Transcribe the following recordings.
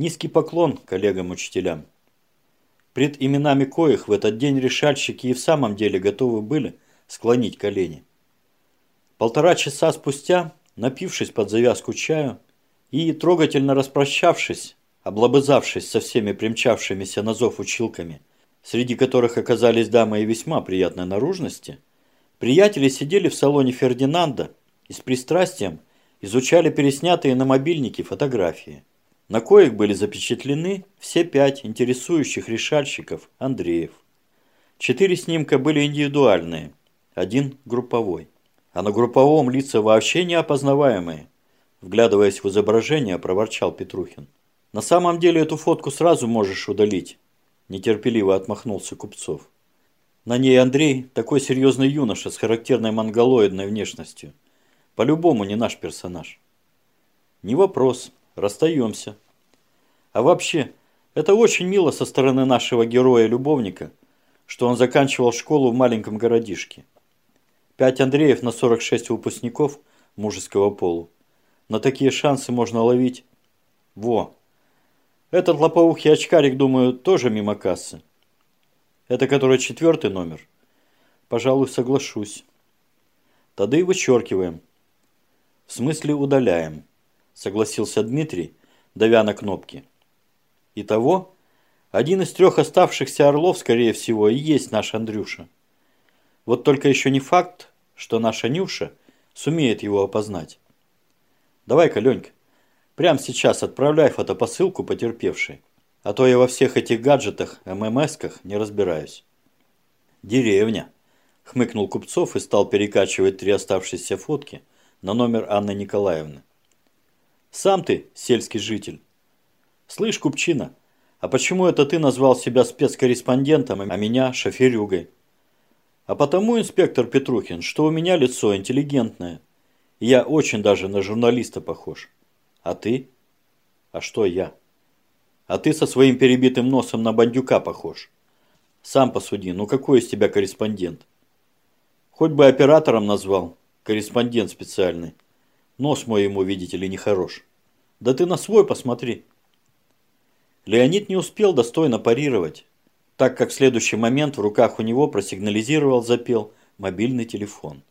Низкий поклон коллегам-учителям. Пред именами коих в этот день решальщики и в самом деле готовы были склонить колени. Полтора часа спустя, напившись под завязку чаю и трогательно распрощавшись, облобызавшись со всеми примчавшимися на зов училками, среди которых оказались дамы и весьма приятной наружности, приятели сидели в салоне Фердинанда и с пристрастием изучали переснятые на мобильники фотографии, на коих были запечатлены все пять интересующих решальщиков Андреев. Четыре снимка были индивидуальные, один групповой. А на групповом лица вообще неопознаваемые. Вглядываясь в изображение, проворчал Петрухин. На самом деле эту фотку сразу можешь удалить. Нетерпеливо отмахнулся Купцов. На ней Андрей такой серьезный юноша с характерной монголоидной внешностью. По-любому не наш персонаж. Не вопрос, расстаемся. А вообще, это очень мило со стороны нашего героя-любовника, что он заканчивал школу в маленьком городишке. Пять Андреев на 46 выпускников мужеского полу. На такие шансы можно ловить. Во. Этот лопоухий очкарик, думаю, тоже мимо кассы. Это который четвертый номер? Пожалуй, соглашусь. И вычеркиваем. В смысле удаляем, согласился Дмитрий, давя на кнопки. Итого, один из трех оставшихся орлов, скорее всего, и есть наш Андрюша. Вот только еще не факт, что наша Нюша сумеет его опознать. Давай-ка, Ленька, прямо сейчас отправляй фотопосылку потерпевшей, а то я во всех этих гаджетах, ММСках не разбираюсь. Деревня, хмыкнул Купцов и стал перекачивать три оставшиеся фотки на номер Анны Николаевны. Сам ты сельский житель. Слышь, Купчина, а почему это ты назвал себя спецкорреспондентом, а меня шоферюгой? А потому, инспектор Петрухин, что у меня лицо интеллигентное. я очень даже на журналиста похож. А ты? А что я? А ты со своим перебитым носом на бандюка похож. Сам посуди, ну какой из тебя корреспондент? Хоть бы оператором назвал, корреспондент специальный. Нос мой ему, видите ли, нехорош. Да ты на свой посмотри. Леонид не успел достойно парировать так как в следующий момент в руках у него просигнализировал, запел мобильный телефон.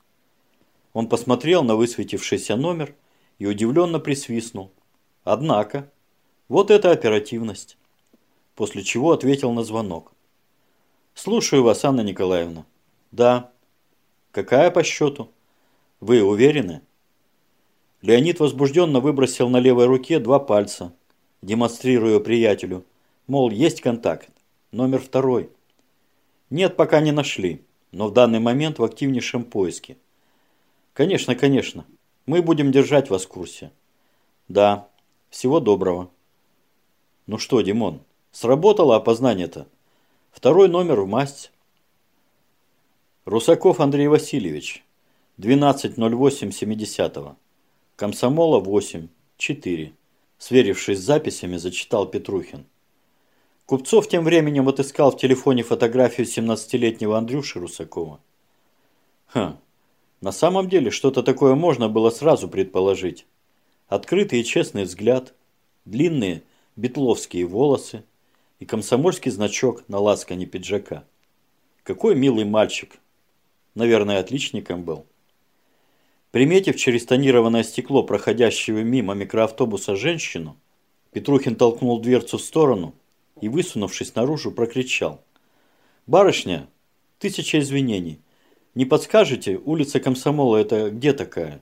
Он посмотрел на высветившийся номер и удивленно присвистнул. Однако, вот это оперативность. После чего ответил на звонок. «Слушаю вас, Анна Николаевна». «Да». «Какая по счету?» «Вы уверены?» Леонид возбужденно выбросил на левой руке два пальца, демонстрируя приятелю, мол, есть контакт. Номер второй. Нет, пока не нашли, но в данный момент в активнейшем поиске. Конечно, конечно. Мы будем держать вас в курсе. Да. Всего доброго. Ну что, Димон, сработало опознание-то? Второй номер в масть. Русаков Андрей Васильевич. 12.08.70. Комсомола 8. 4. Сверившись с записями, зачитал Петрухин. Купцов тем временем отыскал в телефоне фотографию 17-летнего Андрюши Русакова. Хм, на самом деле что-то такое можно было сразу предположить. Открытый и честный взгляд, длинные бетловские волосы и комсомольский значок на ласкане пиджака. Какой милый мальчик. Наверное, отличником был. Приметив через тонированное стекло проходящего мимо микроавтобуса женщину, Петрухин толкнул дверцу в сторону и, высунувшись наружу, прокричал. «Барышня, тысяча извинений. Не подскажете, улица Комсомола это где такая?»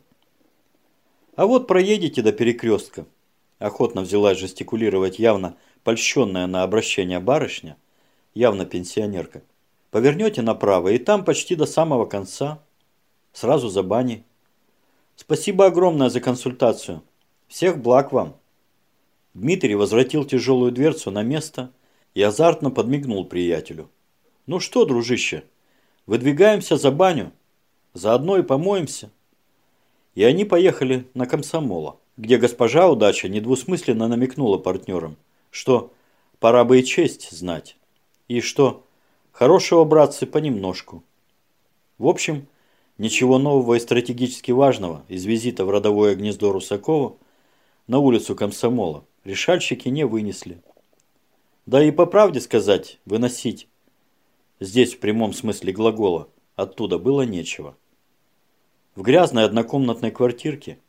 «А вот проедете до перекрестка», – охотно взялась жестикулировать явно польщенная на обращение барышня, явно пенсионерка. «Повернете направо, и там почти до самого конца, сразу за баней. Спасибо огромное за консультацию. Всех благ вам!» Дмитрий возвратил тяжелую дверцу на место и азартно подмигнул приятелю. «Ну что, дружище, выдвигаемся за баню, заодно и помоемся». И они поехали на комсомола, где госпожа удача недвусмысленно намекнула партнерам, что пора бы и честь знать, и что хорошего, братцы, понемножку. В общем, ничего нового и стратегически важного из визита в родовое гнездо Русакова на улицу комсомола решальщики не вынесли. Да и по правде сказать, выносить здесь в прямом смысле глагола оттуда было нечего. В грязной однокомнатной квартирке,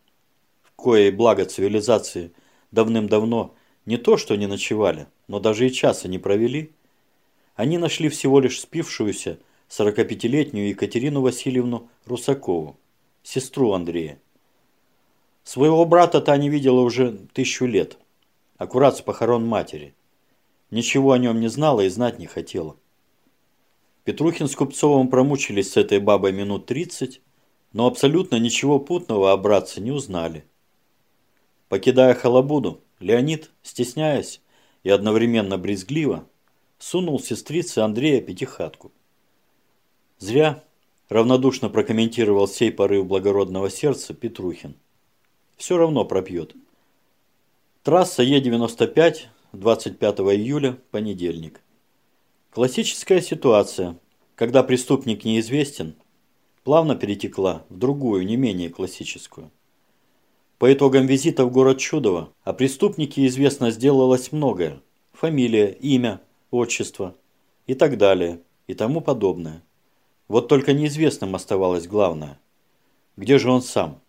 в коей благо цивилизации давным-давно не то что не ночевали, но даже и часа не провели, они нашли всего лишь спившуюся 45-летнюю Екатерину Васильевну Русакову, сестру Андрея. Своего брата та не видела уже тысячу лет, аккурат с похорон матери. Ничего о нем не знала и знать не хотела. Петрухин с Купцовым промучились с этой бабой минут тридцать, но абсолютно ничего путного о братце не узнали. Покидая халабуду, Леонид, стесняясь и одновременно брезгливо, сунул сестрице Андрея пятихатку. Зря равнодушно прокомментировал сей порыв благородного сердца Петрухин. Все равно пропьет. Трасса Е-95 25 июля, понедельник. Классическая ситуация, когда преступник неизвестен, плавно перетекла в другую, не менее классическую. По итогам визита в город Чудово о преступнике известно сделалось многое. Фамилия, имя, отчество и так далее, и тому подобное. Вот только неизвестным оставалось главное. Где же он сам?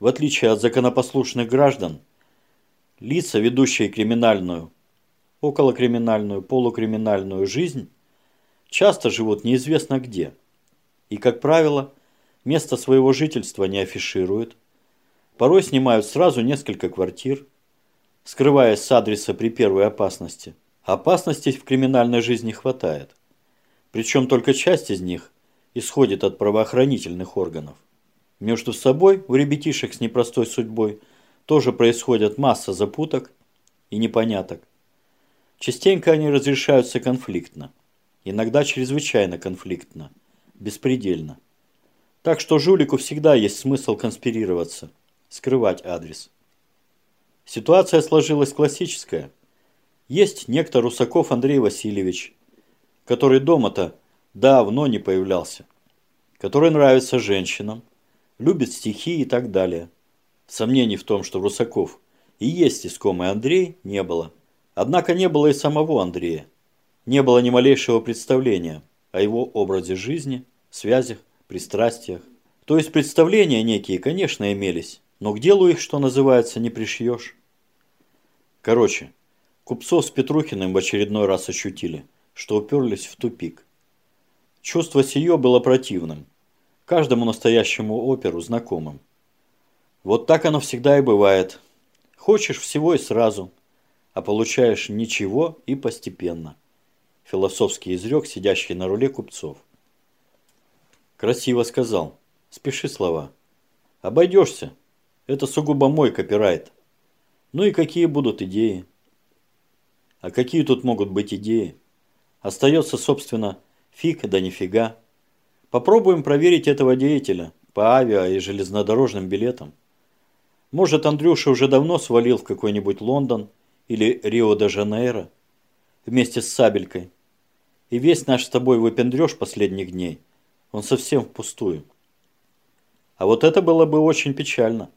В отличие от законопослушных граждан, Лица, ведущие криминальную, околокриминальную, полукриминальную жизнь, часто живут неизвестно где. И, как правило, место своего жительства не афишируют. Порой снимают сразу несколько квартир, скрываясь с адреса при первой опасности. Опасностей в криминальной жизни хватает. Причем только часть из них исходит от правоохранительных органов. Между собой у ребятишек с непростой судьбой – тоже происходит масса запуток и непоняток. Частенько они разрешаются конфликтно, иногда чрезвычайно конфликтно, беспредельно. Так что жулику всегда есть смысл конспирироваться, скрывать адрес. Ситуация сложилась классическая. Есть некто Русаков Андрей Васильевич, который дома-то давно не появлялся, который нравится женщинам, любит стихи и так далее. Сомнений в том, что Русаков и есть искомый Андрей, не было. Однако не было и самого Андрея. Не было ни малейшего представления о его образе жизни, связях, пристрастиях. То есть представления некие, конечно, имелись, но к делу их, что называется, не пришьешь. Короче, Купцов с Петрухиным в очередной раз ощутили, что уперлись в тупик. Чувство сие было противным, каждому настоящему оперу знакомым. Вот так оно всегда и бывает. Хочешь всего и сразу, а получаешь ничего и постепенно. Философский изрек, сидящий на руле купцов. Красиво сказал. Спеши слова. Обойдешься. Это сугубо мой копирайт. Ну и какие будут идеи? А какие тут могут быть идеи? Остается, собственно, фиг да нифига. Попробуем проверить этого деятеля по авиа и железнодорожным билетам. Может, Андрюша уже давно свалил в какой-нибудь Лондон или Рио-де-Жанейро вместе с Сабелькой. И весь наш с тобой выпендрёж последних дней, он совсем впустую. А вот это было бы очень печально.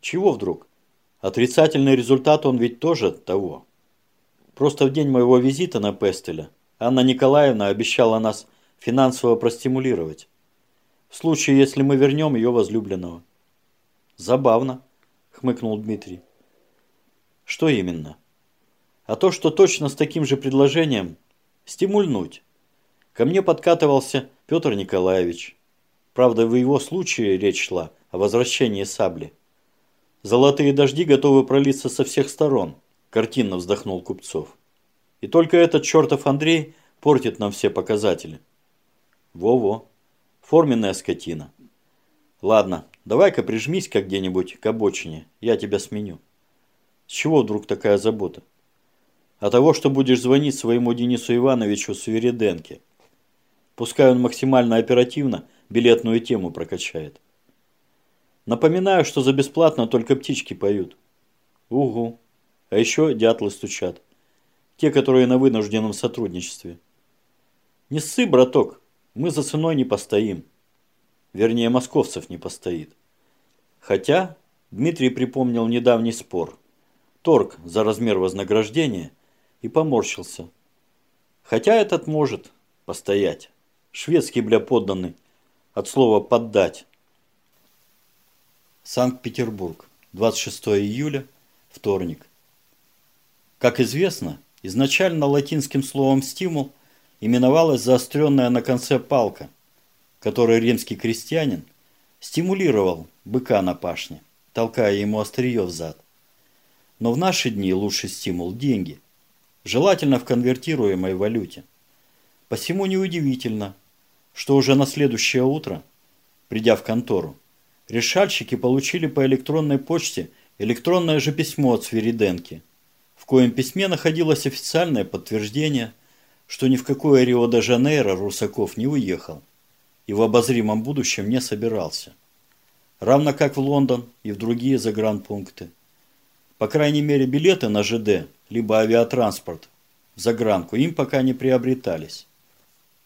Чего вдруг? Отрицательный результат он ведь тоже того. Просто в день моего визита на Пестеля Анна Николаевна обещала нас финансово простимулировать. В случае, если мы вернем ее возлюбленного. Забавно, хмыкнул Дмитрий. Что именно? А то, что точно с таким же предложением стимульнуть. Ко мне подкатывался Петр Николаевич. Правда, в его случае речь шла о возвращении сабли. Золотые дожди готовы пролиться со всех сторон, картинно вздохнул Купцов. И только этот чертов Андрей портит нам все показатели. Во-во, форменная скотина. Ладно, давай-ка прижмись-ка где-нибудь к обочине, я тебя сменю. С чего вдруг такая забота? А того, что будешь звонить своему Денису Ивановичу Свириденке. Пускай он максимально оперативно билетную тему прокачает. Напоминаю, что за бесплатно только птички поют. Угу. А еще дятлы стучат. Те, которые на вынужденном сотрудничестве. Не ссы, браток, мы за ценой не постоим. Вернее, московцев не постоит. Хотя Дмитрий припомнил недавний спор. торг за размер вознаграждения и поморщился. Хотя этот может постоять. Шведский, бля, подданный. От слова «поддать». Санкт-Петербург. 26 июля. Вторник. Как известно, изначально латинским словом «стимул» именовалась заостренная на конце палка, которой римский крестьянин стимулировал быка на пашне, толкая ему острие в зад. Но в наши дни лучший стимул – деньги, желательно в конвертируемой валюте. Посему неудивительно, что уже на следующее утро, придя в контору, решальщики получили по электронной почте электронное же письмо от Свириденки, в коем письме находилось официальное подтверждение, что ни в какое Рио-де-Жанейро Русаков не уехал и в обозримом будущем не собирался. Равно как в Лондон и в другие загранпункты. По крайней мере, билеты на ЖД, либо авиатранспорт в загранку им пока не приобретались.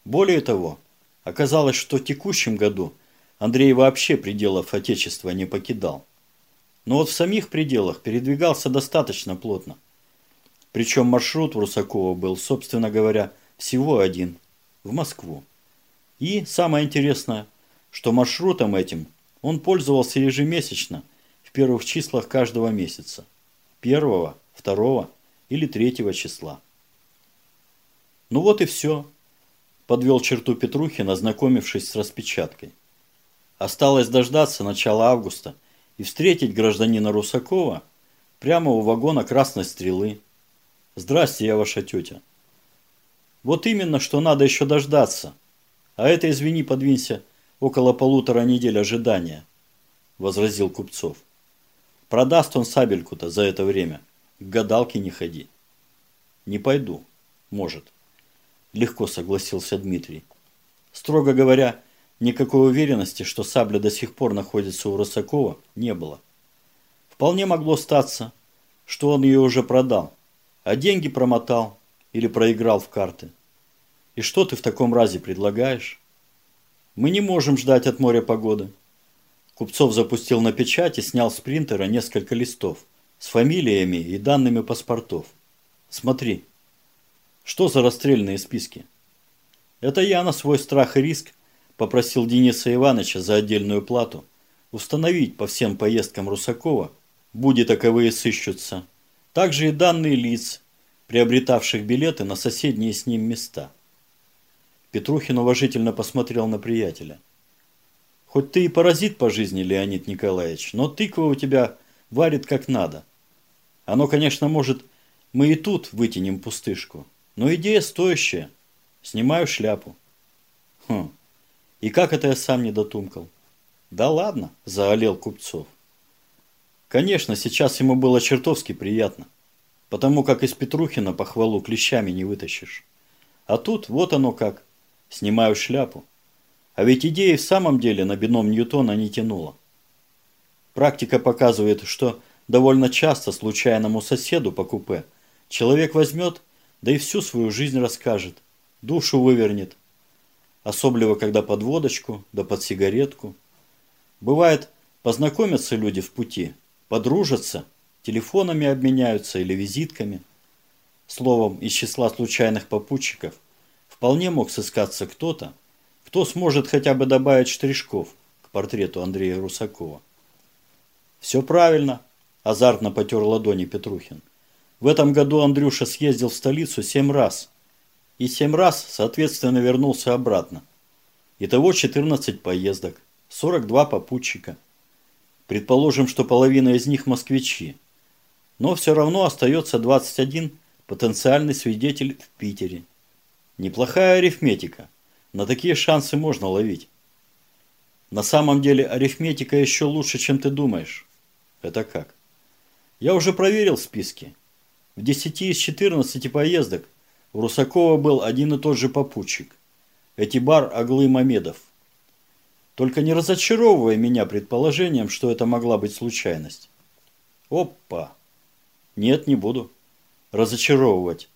Более того, оказалось, что в текущем году Андрей вообще пределов Отечества не покидал. Но вот в самих пределах передвигался достаточно плотно. Причем маршрут в Русакова был, собственно говоря, всего один – в Москву. И, самое интересное, что маршрутом этим он пользовался ежемесячно в первых числах каждого месяца. Первого, второго или третьего числа. Ну вот и все подвел черту Петрухин, ознакомившись с распечаткой. Осталось дождаться начала августа и встретить гражданина Русакова прямо у вагона Красной Стрелы. Здрасте, я ваша тетя. Вот именно, что надо еще дождаться. А это, извини, подвинься, около полутора недель ожидания, возразил Купцов. Продаст он сабельку-то за это время. К гадалке не ходи. Не пойду. Может легко согласился Дмитрий. Строго говоря, никакой уверенности, что сабля до сих пор находится у Росакова, не было. Вполне могло статься, что он ее уже продал, а деньги промотал или проиграл в карты. И что ты в таком разе предлагаешь? Мы не можем ждать от моря погоды. Купцов запустил на печать и снял с принтера несколько листов с фамилиями и данными паспортов. Смотри. Что за расстрельные списки? Это я на свой страх и риск попросил Дениса Ивановича за отдельную плату установить по всем поездкам Русакова, будет таковые сыщутся, также и данные лиц, приобретавших билеты на соседние с ним места. Петрухин уважительно посмотрел на приятеля. Хоть ты и паразит по жизни, Леонид Николаевич, но тыква у тебя варит как надо. Оно, конечно, может, мы и тут вытянем пустышку. Но идея стоящая. Снимаю шляпу. Хм. И как это я сам не дотумкал? Да ладно, заолел Купцов. Конечно, сейчас ему было чертовски приятно. Потому как из Петрухина похвалу клещами не вытащишь. А тут вот оно как. Снимаю шляпу. А ведь идея в самом деле на бином Ньютона не тянула. Практика показывает, что довольно часто случайному соседу по купе человек возьмет да и всю свою жизнь расскажет, душу вывернет. Особливо, когда под водочку, да под сигаретку. Бывает, познакомятся люди в пути, подружатся, телефонами обменяются или визитками. Словом, из числа случайных попутчиков вполне мог сыскаться кто-то, кто сможет хотя бы добавить штришков к портрету Андрея Русакова. «Все правильно», – азартно потер ладони Петрухин. В этом году Андрюша съездил в столицу семь раз. И семь раз, соответственно, вернулся обратно. Итого 14 поездок, 42 попутчика. Предположим, что половина из них москвичи. Но все равно остается 21 потенциальный свидетель в Питере. Неплохая арифметика. На такие шансы можно ловить. На самом деле арифметика еще лучше, чем ты думаешь. Это как? Я уже проверил списки. В 10 из 14 поездок у Русакова был один и тот же попутчик. Этибар Аглы Мамедов. Только не разочаровывая меня предположением, что это могла быть случайность. Опа! Нет, не буду. Разочаровывать.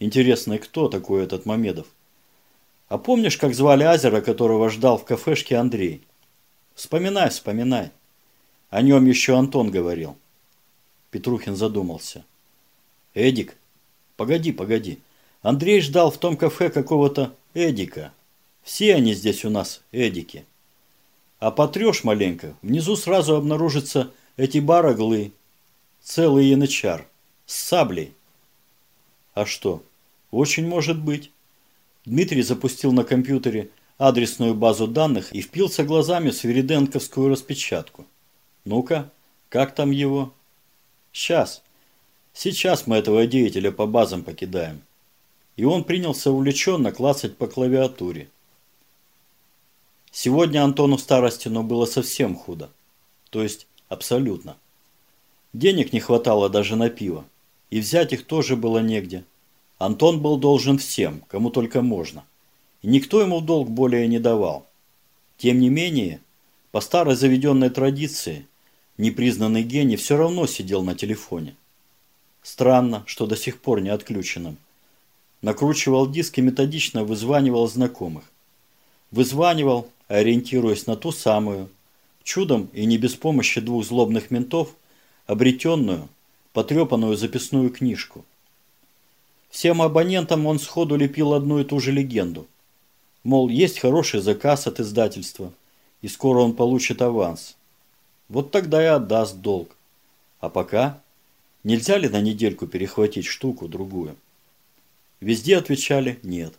Интересно, кто такой этот Мамедов? А помнишь, как звали Азера, которого ждал в кафешке Андрей? Вспоминай, вспоминай. О нем еще Антон говорил. Петрухин задумался. Эдик? Погоди, погоди. Андрей ждал в том кафе какого-то Эдика. Все они здесь у нас Эдики. А потрешь маленько, внизу сразу обнаружатся эти бароглы, целый янычар, с саблей. А что? Очень может быть. Дмитрий запустил на компьютере адресную базу данных и впился глазами в свириденковскую распечатку. Ну-ка, как там его? Сейчас. Сейчас мы этого деятеля по базам покидаем. И он принялся увлеченно клацать по клавиатуре. Сегодня Антону Старостину было совсем худо. То есть абсолютно. Денег не хватало даже на пиво. И взять их тоже было негде. Антон был должен всем, кому только можно. И никто ему долг более не давал. Тем не менее, по старой заведенной традиции, непризнанный гений все равно сидел на телефоне. Странно, что до сих пор не отключенным. Накручивал диск и методично вызванивал знакомых. Вызванивал, ориентируясь на ту самую, чудом и не без помощи двух злобных ментов, обретенную, потрепанную записную книжку. Всем абонентам он сходу лепил одну и ту же легенду. Мол, есть хороший заказ от издательства, и скоро он получит аванс. Вот тогда и отдаст долг. А пока нельзя ли на недельку перехватить штуку-другую? Везде отвечали «нет».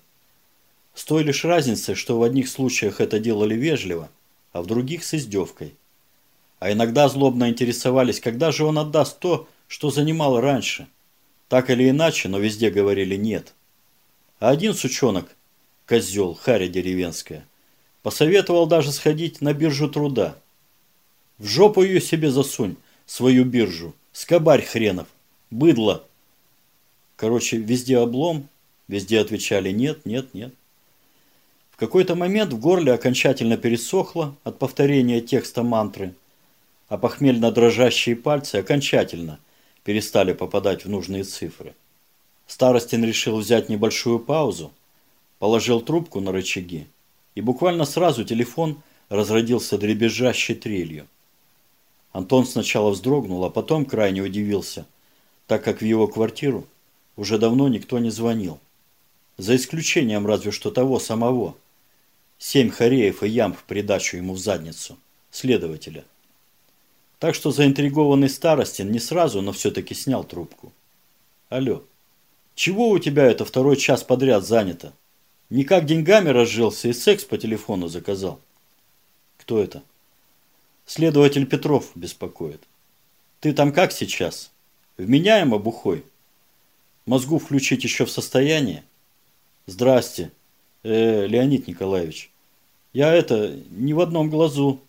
С той лишь разницей, что в одних случаях это делали вежливо, а в других с издевкой. А иногда злобно интересовались, когда же он отдаст то, что занимал раньше. Так или иначе, но везде говорили «нет». А один сучонок, козел, харя деревенская, посоветовал даже сходить на биржу труда. В жопу ее себе засунь, свою биржу, скобарь хренов, быдло. Короче, везде облом, везде отвечали «нет, нет, нет» какой-то момент в горле окончательно пересохло от повторения текста мантры, а похмельно дрожащие пальцы окончательно перестали попадать в нужные цифры. Старостин решил взять небольшую паузу, положил трубку на рычаги, и буквально сразу телефон разродился дребезжащей трелью. Антон сначала вздрогнул, а потом крайне удивился, так как в его квартиру уже давно никто не звонил. За исключением разве что того самого – Семь хореев и ям в придачу ему в задницу. Следователя. Так что заинтригованный Старостин не сразу, но все-таки снял трубку. Алло. Чего у тебя это второй час подряд занято? Никак деньгами разжился и секс по телефону заказал. Кто это? Следователь Петров беспокоит. Ты там как сейчас? Вменяемо бухой? Мозгу включить еще в состояние? Здрасте э, Леонид Николаевич, я это не в одном глазу.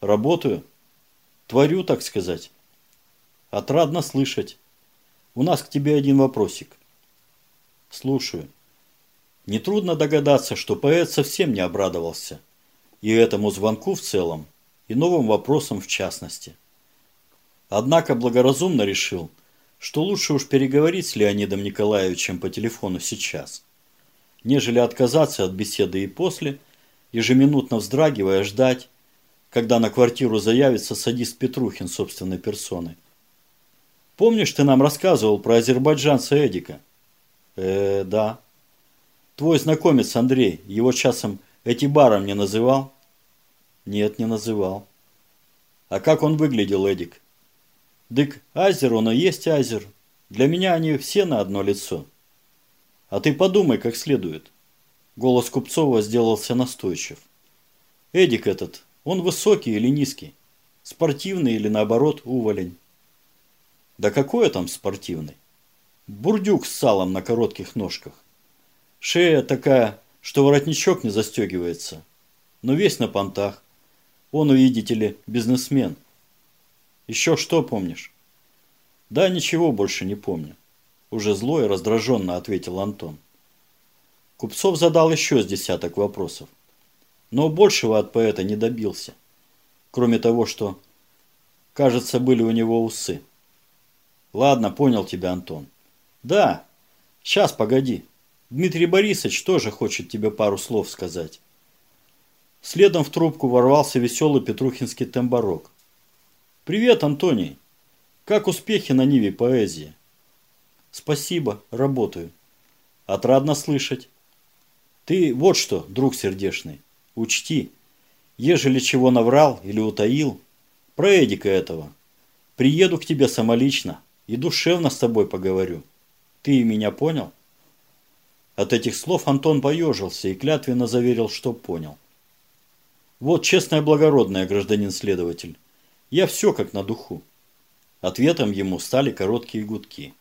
Работаю. Творю, так сказать. Отрадно слышать. У нас к тебе один вопросик. Слушаю. Нетрудно догадаться, что поэт совсем не обрадовался. И этому звонку в целом, и новым вопросам в частности. Однако благоразумно решил, что лучше уж переговорить с Леонидом Николаевичем по телефону сейчас нежели отказаться от беседы и после, ежеминутно вздрагивая, ждать, когда на квартиру заявится садист Петрухин собственной персоной. Помнишь, ты нам рассказывал про азербайджанца Эдика? Э, да. Твой знакомец Андрей, его часом Этибаром не называл? Нет, не называл. А как он выглядел, Эдик? Дык, азер он и есть азер. Для меня они все на одно лицо. А ты подумай как следует. Голос Купцова сделался настойчив. Эдик этот, он высокий или низкий? Спортивный или наоборот уволень? Да какой там спортивный? Бурдюк с салом на коротких ножках. Шея такая, что воротничок не застегивается. Но весь на понтах. Он, увидите ли, бизнесмен. Еще что помнишь? Да ничего больше не помню. Уже зло и раздраженно ответил Антон. Купцов задал еще с десяток вопросов. Но большего от поэта не добился. Кроме того, что, кажется, были у него усы. Ладно, понял тебя, Антон. Да, сейчас, погоди. Дмитрий Борисович тоже хочет тебе пару слов сказать. Следом в трубку ворвался веселый петрухинский тембарок. «Привет, Антоний! Как успехи на Ниве поэзии? Спасибо, работаю. Отрадно слышать. Ты вот что, друг сердешный, учти, ежели чего наврал или утаил, про Эдика этого. Приеду к тебе самолично и душевно с тобой поговорю. Ты меня понял? От этих слов Антон поежился и клятвенно заверил, что понял. Вот честное благородное, гражданин следователь. Я все как на духу. Ответом ему стали короткие гудки.